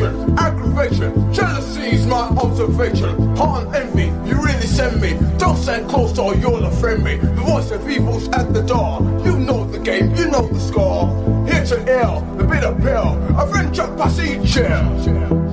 frustration, aggravation, jealousy's my observation. Heart and envy, you really send me. Don't stand close or you'll offend me. The voice of evil's at the door. You know the game, you know the score. Here to ill, a bit of pill, a friend just past each.